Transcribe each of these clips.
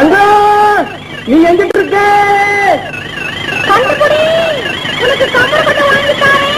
சந்திரா நீ எங்கிட்டு இருக்க? கண்டுபிடி உனக்கு கம்பர் வாங்கிட்டாரே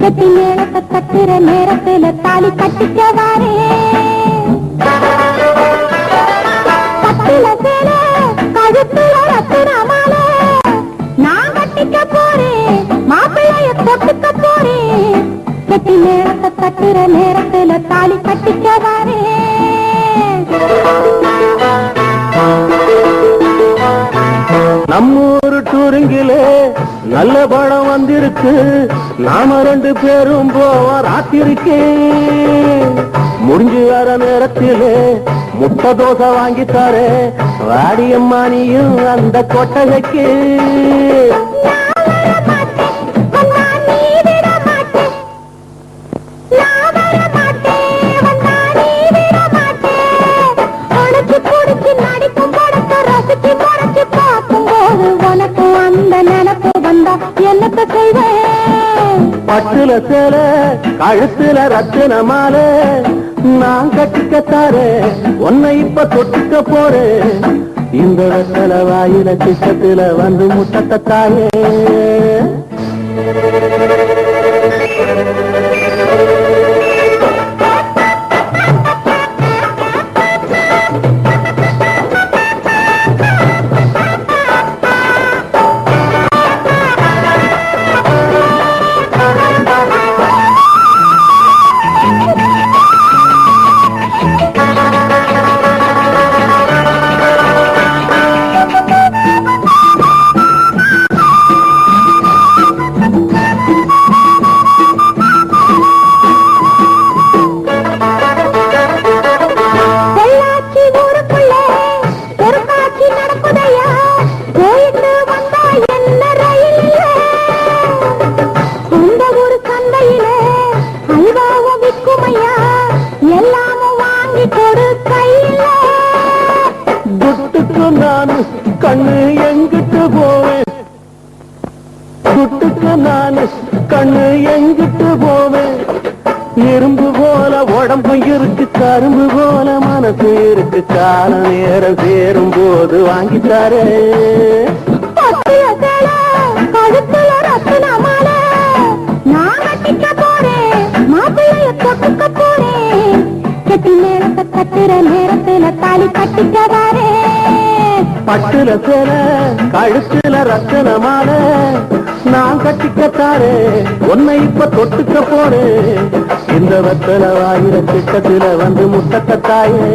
கட்டி நேரத்தை கட்டுற நேரத்துல தாலி கட்டிக்க வாரேன். சேல கழுத்துல ரத்தின நான் கட்டிக்க போறேன் மாப்பிள்ளைய தொட்டுக்க போறேன். கட்டி நேரத்தை கட்டுற நேரத்துல தாலி நம்மூரு டூரிங்கிலே நல்ல படம் வந்திருக்கு. நாம ரெண்டு பேரும் போவோம் ராத்திரிக்கு. முடிஞ்சு வர நேரத்திலே முட்டை தோசை வாங்கித்தாரு தரே வாடியம்மா நீயும் அந்த கொட்டகைக்கு. பட்டுல சேல கழுத்துல ரத்தின மாலை. நான் கட்டிக்கத்தாரே உன்னை இப்ப தொட்டுக்க போறேன் இந்த வெத்தல வாயில திட்டத்துல வந்து முட்டத்தை துட்டுக்கு நான் கண்ணு எங்கிட்டு போவேன்? சுட்டுக்கு நான் கண்ணு எங்கிட்டு போவேன்? இரும்பு போல உடம்பு இருக்கு கரும்பு போல மனசு இருக்கு. கால நேரம் சேரும் போது வாங்கித்தாரே பத்திய கட்டுற நேரத்துல தாலி கட்டிக்க பட்டுல சேல கழுத்துல ரத்தன மாலை நான் கட்டிக்கத்தாரே உன்னை இப்ப தொட்டுக்க போறேன் இந்த வத்தல வாயிர திட்டத்துல வந்து முட்டக்கத்தாயே.